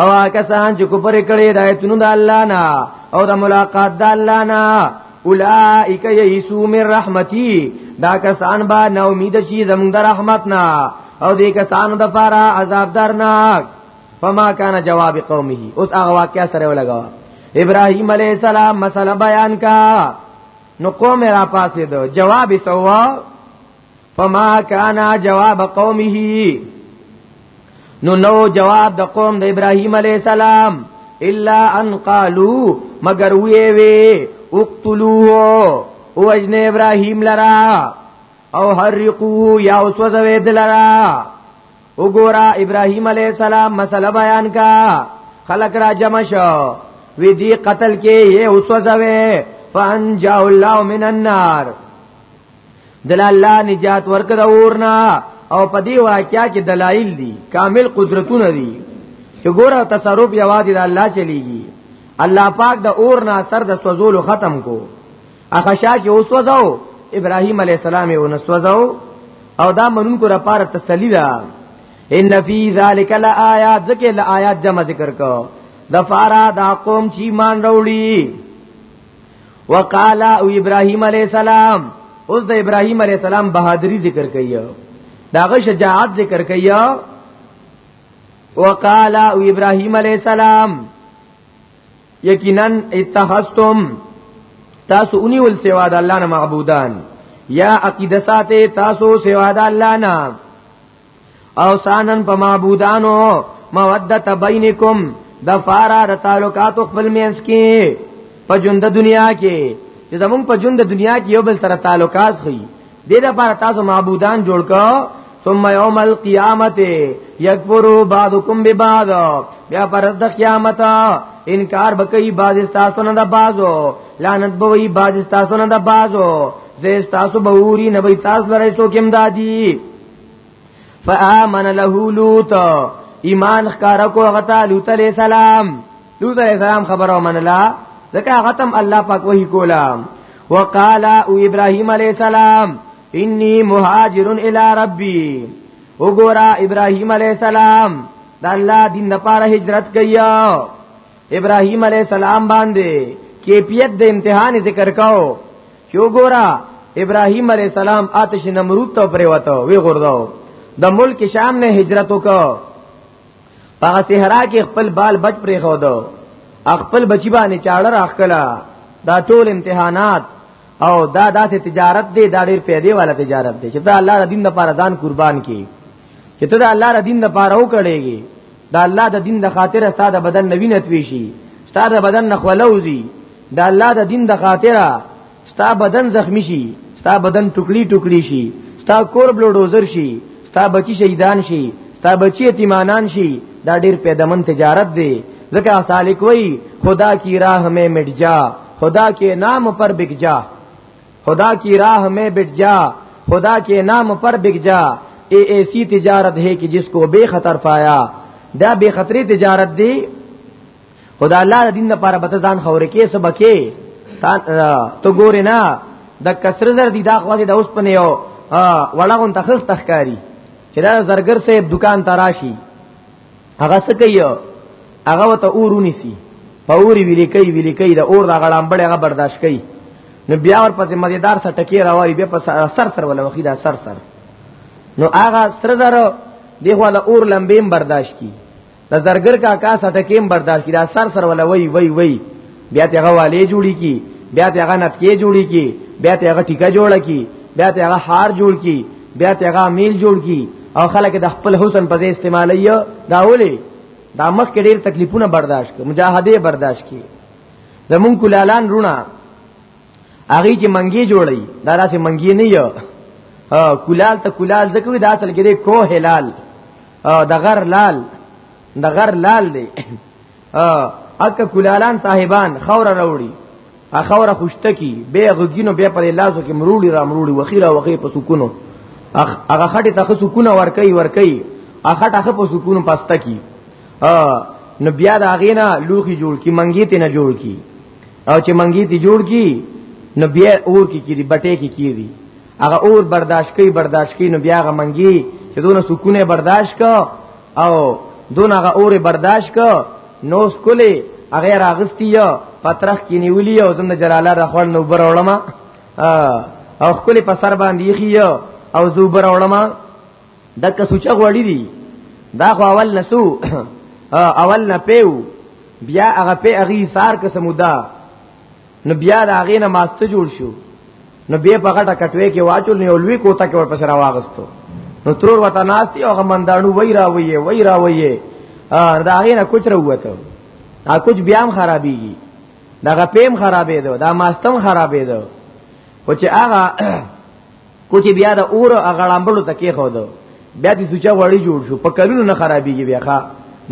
او هغه سان چې کوپر کړي د ایتونو د الله نه او د ملاقات د الله نه اولائک یئسو من رحمتی دا کسان با نو امید شي زموږ د رحمت نه او دې کسانو د پاره عذاب درناک فما کان جواب قومه اوس هغه واقعیا سره ولګا ابراهیم علی السلام مسله بیان کا نو قوم را پاسې دو جواب سوا فما کان جواب قومه نو نو جواب د قوم د ابراهیم علی السلام الا ان قالو مگر وی وی اقتلوه او اجن ابراهیم لرا او حرقوه یا وسوځوي دلرا وګورا ابراهیم علی السلام مسله بیان کا خلق را جمع شو وی دی قتل کې یې وسوځوي فان جاء الله من النار دل الله نجات ورک د اورنا او په دی واقعیا کې دلایل دي کامل قدرتونه دي چې ګوره تصرف یوازې د الله چلیږي الله پاک د اور نه اثر د سوزول ختم کو هغه شا چې اوس وځو ابراهیم علی السلام یې ونسوځو او دا منون کو را پاره تسلی ده ان فی ذلک لآیات ذکر لآیات جمع ذکر کو د فارا دا قوم چې مان وروړي وقالا او ابراهيم عليه السلام اوس د ابراهيم عليه السلام بهادری ذکر کایو داغه شجاعت ذکر کایو وقالا او ابراهيم عليه السلام یقینا اتحستم تاسو اونی ول سوا د الله نه معبودان یا عقیده ساته تاسو سوا د الله نه او سانن په معبودانو مودت بینکم د فارا د تعلقات خپل مینس کې په ژوند د دنیا کې چې زمونږ په ژوند د دنیا کې یو بل سره تعلقات خي د دې لپاره تاسو معبودان جوړ کړئ ثم یوم القیامت یکفروا بعضکم ببعض بیا پر د قیامت انکار بکئی باز تاسو نه د بازو لعنت بوئی باز تاسو نه د بازو زه تاسو بووري نه وي تاسو لري څوک امدادي فآمن له لوط ایمان خکار کو غتا لوط علیہ السلام لوط علیہ السلام خبرو من لا زکا غتم الله پاک وحی کولا وقال او ابراهيم عليه السلام اني مهاجر الى ربي وګورا ابراهيم عليه السلام د الله دین لپاره هجرت کیا ابراهيم عليه السلام باندې کیفیت د امتحان ذکر کاو چې وګوره ابراهيم عليه السلام آتش نمرود ته پریوته وی غرداو د ملک شام نه هجرت وکاو هغه صحرا کې خپل بال بچ پرې خو دو خپل بچی باندې چاړه راخلا دا ټول امتحانات او دا داسې تجارت دی دا ډېر پیدې والا تجارت دی چې دا الله د دین لپاره ځان قربان کړي چې ته د الله د دین لپاره وکړېږي دا الله د دین د خاطر ستاده بدن نوی نتوي شي ستاده بدن نخولوزی دا الله د دین د خاطر ستا بدن زخمی شي ستا بدن ټوکړي ټوکړي شي ستا کور بلوډوزر شي ستا بچی شهیدان شي ستا بچی یتیمانان شي دا ډیر پیدمن تجارت دی ځکه سالک وای خدا کی راہ میں مٹ جا خدا کے نام پر بک جا خدا کی راہ میں بٹ جا خدا کے نام پر بک جا اے ایسی تجارت ہے کہ جس کو بے خطر پایا دا بے خطری تجارت دی خدا الله دین لپاره به ځان خورې کې سبکه ته ګورې نه د کسر زر دی دا خو دې د اوس پنه یو وړغون تخص تخکاری چې دا زرګر صاحب دکان تراشی هغه څه کوي هغه وته اورونی سي پوري ویلې کوي ویلې کوي د اور د غړام بړې هغه برداشت کوي نو بیا ور پسې مزیدار سره ټکی راوړي بیا په سر سر ولا وخی دا سر سر نو هغه سر زره دی خو له اور لمبیم برداشت کی د زرګر کا کا سټکیم برداشت کی دا سر سر ولا وای وای وای بیا ته غوالې جوړی کی بیا ته هغه نتکې جوړی کی بیا ته هغه ټیکا جوړه کی بیا ته هغه هار جوړ کی بیا ته هغه میل جوړ کی او خلک د خپل حسن په ځای استعمالي دا ولي دا مخ کې ډېر تکلیفونه برداشت کړي مجاهده برداشت کړي زمون کولالان رونا هغه چې منګي جوړي دا داسې منګي نه یو کولال ته کولال ځکه دا اصل کې کوه هلال د غر لال د غر لال دی اکه کولالان صاحبان خور راوړي ا خور خوشته کی به غګینو به پر لاسو کې مروړي را مروړي وخیره وخی په سکونو هغه خټه ته سکونه ور کوي ور کوي هغه ټخه په سکونو پاسته کی نو بیا دا غینا لوخي جوړ کی منګی ته نه جوړ کی او چې منګی ته جوړ کی نو بیا اور کی کی دی بټه کی کی دی هغه اور برداشت کوي برداشت کوي نو بیا هغه منګي چې دونه سکونه برداشت کا او دون هغه اور برداشت کو نو سکلی هغه راغستی یو پترخ کې نیولی او زم جلاله رخوان نو بر علماء او خپل په سر باندې خيو او زوبر علماء دک سوچا غوړی دي دا خو اول نسو اول نه پیو بیا هغه په اغي سار قسم ده نو بیا دا غینه ماسته جوړ شو نو بیا په غټه کټوي کې واچول نو لوی کوته کې ورپسې راواغستو نو ترور وته ناشتي او غمندانو وای را وایې وای را وایې دا غینه کوچ راوته ا کوچ بیا هم خرابېږي دا غپیم خرابې ده دا ماستم خرابې ده او چې هغه کوچ بیا د اور غړامبړو تکې خو دو بیا دې سوچا وړي جوړ شو په کلونو نه خرابيږي بیا ښا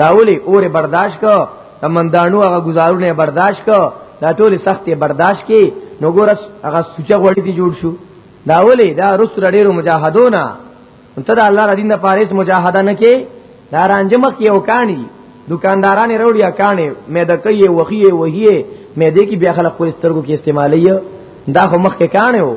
دا ولي اور برداشت کو تمندانو هغه گزارونه برداشت کو دا ټول سخت برداشت کی نو ګورس هغه سوچا وړي دې جوړ شو دا ولي دا رس رډیرو مجاهدونه انته دا الله دین د پاریس مجاهده نه کې دا رانجه مخ کې وکانی دکانداران وروړي کانی مې د کوي وخیه وهیه مې دې کې بیا خلک خپل سترګو کې استعمالي دا خو مخ کې کانه وو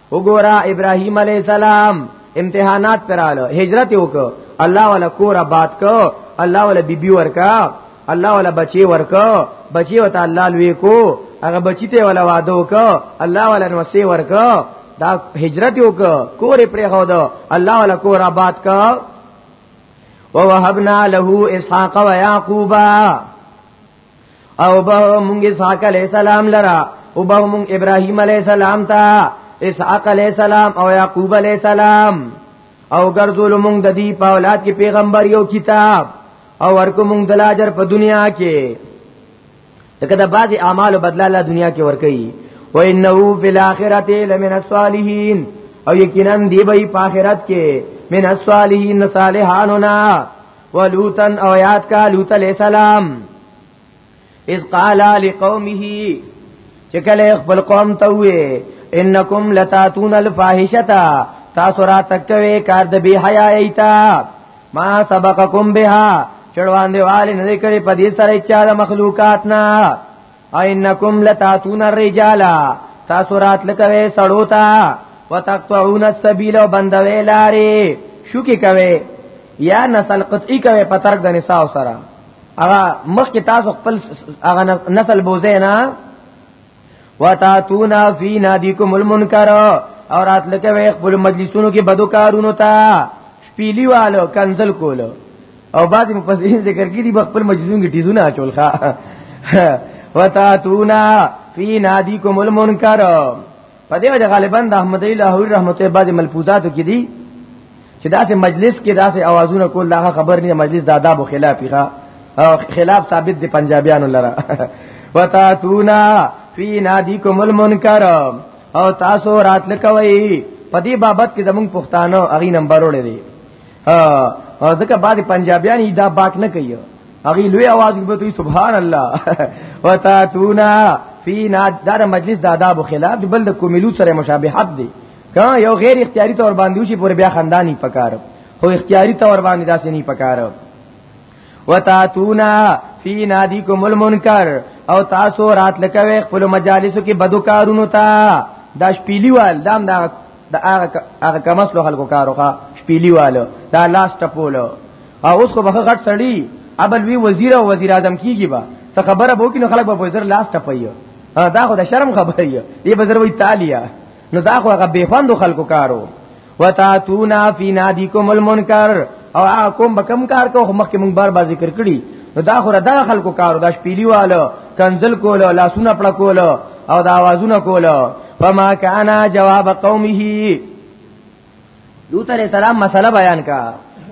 وګورا ابراهيم عليه السلام امتحانات پراله هجرت وکړه الله ولا کور آباد کو الله ولا بیبي ورکا الله ولا بچي ورکا بچي وته الله لوي کو هغه بچی ته ولا وعده وکړه الله ولا نوسي ورکړه دا هجرت وکړه کور پرې هو دا الله ولا کور آباد کا ووهبنا له اسحاق ويعقوب او به مونږ اسحاق علی السلام لرا او به مونږ ابراهیم علی السلام ته اسحاق علی السلام او یعقوب علی السلام او ګرځول مونږ د دې په اولاد کې پیغمبر یو کتاب او ورکو مونږ د لاجر په دنیا کې دغه د بعض اعمالو بدله الله دنیا کې ورکړي و انه فی الاخرته لمن الصالحین او یقینا دی به په آخرت کې من الصالحین صالحانو نه ولوتن او یاد کا لوط علیہ السلام اذ قال لقومه چې کله خپل قوم ته وې انکم لتاتون الفاحشتا تاسو را تکوي کار د بی حیا ایتا ما سبقکم بها چړوان دیوال نه کړي په دې سره چا د مخلوقات نه اینکم لتاتون الرجال تاسو رات لکوي سړو تا وتقطعون السبيل وبندوي لاري شو کې کوي یا نسل قطعی کوي پتر د نساء سره هغه مخ کې تاسو خپل هغه نسل بوزه نه وتاتون فی نادیکم المنکر او رات لکوي خپل مجلسونو کې بدو کارونو تا شپیلی والو کنزل کولو او بعد مفسرین ذکر کړي په خپل مجزون کې تیزونه اچول ښا وتاتونا فی نادیکم المنکر په دې وجه غالبا د احمد الله حوری رحمت الله بعد ملفوظاتو کې دي چې داسې مجلس کې داسې اوازونه کول دا خبر نه مجلس د آداب او خلاف ښا او خلاف ثابت دي پنجابیانو لره وتاتونا فی نادیکم المنکر او تاسو راتل کوي په دې بابت کې زمونږ پښتانه اغي نمبر وړي دي ها ځکه بعد پنجابیان دا باک نه کوي هغه لوی आवाज کې بتوي سبحان الله وتاتونا فینا دا مجلس د آداب خلاف بل د کوملو سره مشابهت دی کله یو غیر اختیاري تور باندې شي پور بیا خندانی پکاره خو اختیاري تور باندې داسې نه پکاره وتاتونا فی نادیکم المنکر او تاسو رات لکوي خپل مجالسو کې بدو کارونو ته دا شپېلی وال دام دا د هغه هغه کمسلو خلکو کاروخه شپېلی وال دا لاس ټپولو او اوس خو بخښه غټ سړی ابل وی وزیر او وزیر اعظم کیږي با څه خبره بو کې نو خلک به وزیر لاس ټپایو دا خو د شرم خبره یې یې بزر وی تالیا نو دا خو هغه بیخوند خلکو کارو وتاتونا فی نادیکم المنکر او کوم بکم کار کو مخکې مونږ بار بار ذکر کړی نو دا خو دا خلکو کار دا شپېلی والو کنزل کوله لاسونه پړه کوله او دا आवाजونه کوله فما کانا جواب قومه لوط علیہ السلام مسله بیان کا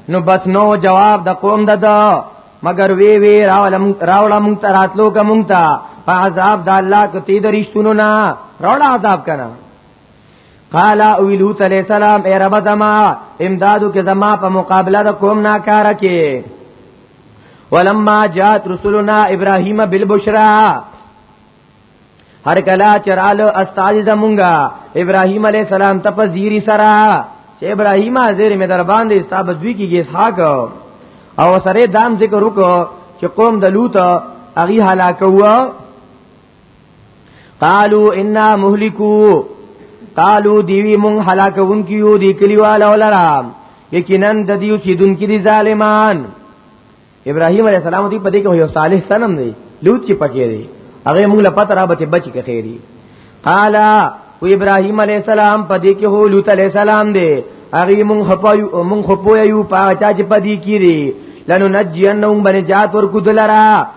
نو بس نو جواب د قوم د مگر وی وی راولم راولم تراتلو کا مونتا عذاب د الله کتی درشتونو نا راول عذاب کنا قال او لوط علیہ السلام اے رب زما امدادو کې زما په مقابله د کوم ناکاره کې ولما جاءت رسلنا ابراهیم بالبشرا هر کلا چرال استاد زمونږه ابراهیم علیہ السلام ته په زیری سره چې ابراهیم حاضر می در باندې استاد دوی کې اسحاق او سره دام ذکر وکړو چې قوم د لوط اغي هلاکوه قالو انا مهلکو قالو دیوی مون هلاکون کیو دی کلیوال اولرا یقینا د دیو چې دن کې دي ظالمان ابراهیم علیه السلام دی په دې کې یو صالح سنم دی لوط چې پکې دی هغه موږ له پته را به بچ کې خیری قال و ابراهیم علیه السلام په دې کې هو لوط علیه السلام دی هغه مون خپایو مون خپویو پاچا چې په دې کې دی لنو نجینهم بنجات ورکو دلرا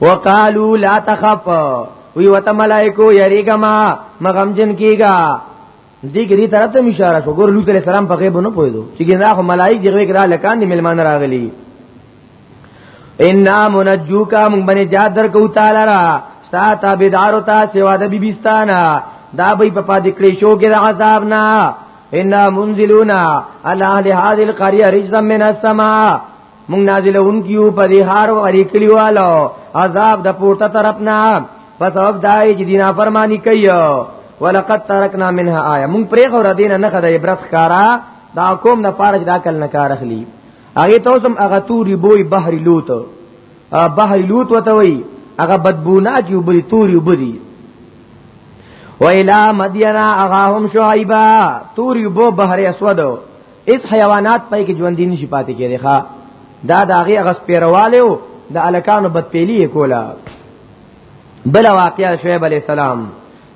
وقالو لا تخف وی وت ملائکو یریګه ما مغم جن کیګا دې کې دې طرف ته اشاره شو ګور لوط علیہ السلام په غیب نه پوهیدو چې ګنا خو ملائک دغه کې را لکان دي ملمان راغلي ان منجوکا مونږ باندې جات درکو تعالی را ستا تابعدار تا سیوا د بیبستانا دا به په پاتې کړی شو کې د عذاب نه ان منزلونا علی هذه القريه رجزا من السماء مونږ نازلون کیو په دې هار او اړي کلیوالو عذاب د پورته طرف نه په سبب دای چې دینا فرمانی کوي ولقد ترکنا منها آیه مونږ پرې خو را دینه نه خدای عبرت ښکارا دا کوم نه پاره دا کل نه کار اخلي هغه ته سم هغه توري بوې بحر لوت بحر لوت وته وي هغه بدبونا چې وبري توري وبري ویلا مدینا اغاهم شعیبا توري بو بحر اسود هیڅ حیوانات پای کې ژوند نشي پاتې کېږي ښا دا د هغه غس پیرواله او د الکانو بدپیلی کولا بل واقعیا شعیب علی السلام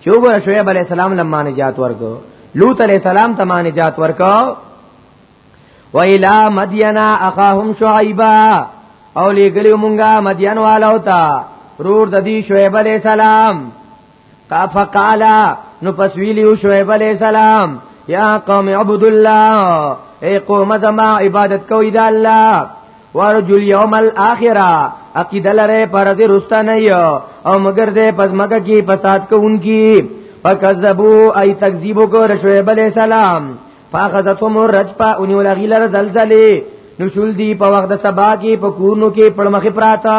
چې وګوره شعیب علی السلام لمه نجات ورکو لوط علی السلام ته نجات ورکو و الى مدینا اخاهم شعیبا او لګلیو مونږه مدین والو ته رور د دې شعیب علی السلام کا فقالا نو پس ویلیو شعیب علیہ السلام یا قوم عبد الله اے قوم زما عبادت کوي د الله ورجو اليوم الاخره عقید لره پر دې رستا نه یو او مگر دې پس مګه کی پسات کوونکی فکذبو ای تکذیبو کو شعیب علیہ السلام فاخذتهم الرجفه ان ولغیلر زلزله نشول دی په وخت سبا کې په کورنو کې پړمخې پراته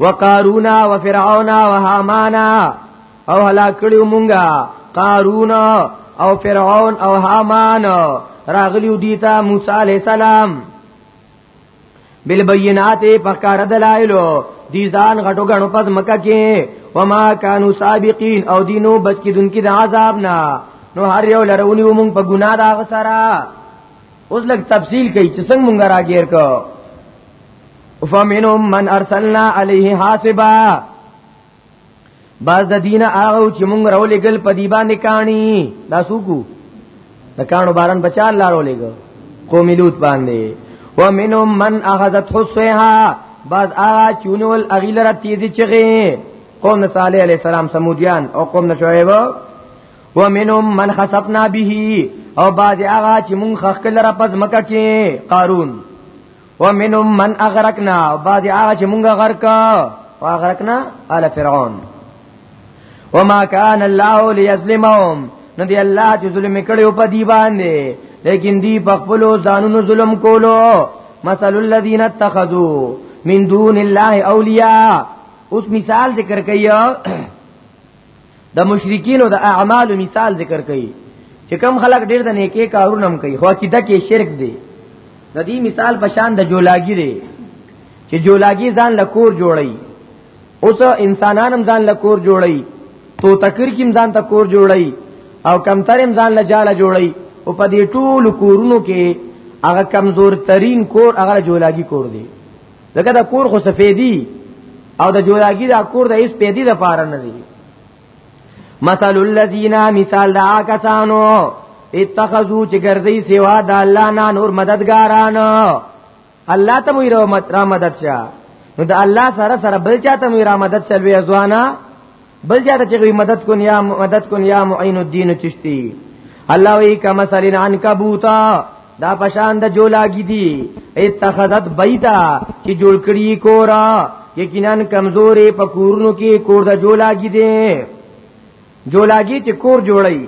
وقارون وفرعون وهامان او هلاک کړو مونږه قارون او فرعون او هامان راغلیو دیتا موسی علی السلام بالبينات فقار دلائلو دی ځان غټو غنو پد مکه کې وما كانوا سابقين او دینو بچ کی دن کی د عذاب نه نو هر یو لرونی ومون په ګناه دا غسرہ اوس لګ تفصیل کوي چې څنګه مونږ راګیر کو فمنهم من ارسلنا عليه حاسبا باز د دینه هغه چې مونږ راولې ګل په دی باندې کانی دا سوکو د کانو باران بچا الله راولې ګل قوم لوط باندې ومنهم من اخذت حسها باز هغه چونول اغیلر تیزی چغه قوم صالح علیہ السلام سمودیان او قوم شعیب ومنهم من خسفنا به او باز هغه چې مونږ خخکل را پز مکه کې قارون ومنهم من اغرقنا بعد هغه چې مونږه غرق واغرقنا آل فرعون وما كان الله ليظلمهم نو دی الله چې ظلم کړو په دی باندې لیکن دی په خپل ځانونو ظلم کولو مثل الذين اتخذوا من دون الله اولیاء اوس مثال ذکر کایو د مشرکین او د اعمال مثال ذکر کړي چې کم خلک ډیر د نیکی کارونه هم کوي خو عقیده کې شرک دی د دې مثال په شان د جولاګی دی چې جولاګی ځان لکور جوړي اوس انسانان هم ځان لکور جوړي تو تکر کیم ځان ته کور جوړي او کمترم ځان لجاله جوړي او په دې ټول کورونو کې هغه کمزور ترين کور هغه جولاګي کور دی دغه د کور خو سفیدی او د جوړاګی د کور د هیڅ پیدي د پاره نه دی مثل الذین مثال دا کسانو اتخذو چې ګرځي سوا د الله نه نور مددګاران الله ته وی رحمت را مدد شه نو د الله سره سره بل چاته وی را مدد چلوي ځوانا بل جاته چې مدد کن یا مدد کن یا معین الدین چشتی الله وی کما سرین عن کبوتا دا پشان د جولاګی دی اتخذت بیتا چې جوړ کړی کورا یقینا کمزورې په کورونو کې کور د جولاګی دی جولاګی چې کور جوړی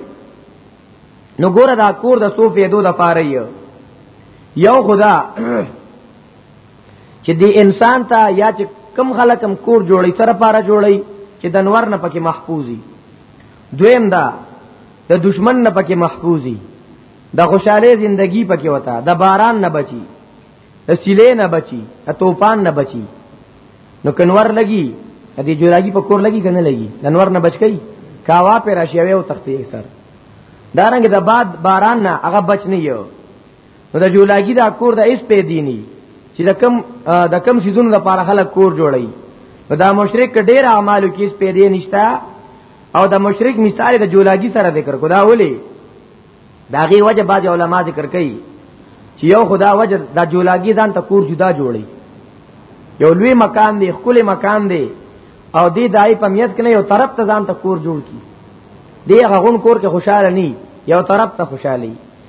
نو ګوره دا کور د سو فیدو د پاره یو خدا چې دی انسان ته یا چې کم خلک هم کور جوړي سره پارا جوړي چې د نور نه پکې محفوظي دویم دا د دشمن نه پکې محفوظي د خوشاله زندگی پکې وتا د باران نه بچي د سیلې نه بچي د توپان نه بچي نو کنور لګي د دې جوړاګي په کور لګي کنه لګي د نور نه بچ کی کاوا پر راشیوي او تختې سر دارنګ د باد باران نه هغه بچ نه یو نو د جولاګي دا کور د اس په دیني چې د کم د کم سيزونو لپاره خلک کور جوړي دا مشرک ډېر اعمالو کې اس په دې نشتا او د مشرک مثال د جولاګي سره ذکر کو دا ولي داغي وجه بعض علما ذکر کوي چې یو خدا وجه د جولاګي ځان ته کور جدا جوړي یو لوی مکان دی خپل مکان دی او دی دای په میت کې نه یو طرف ته ځان ته کور جوړ کی دی هغه غون کور کې خوشاله ني یو طرف ته خوشالي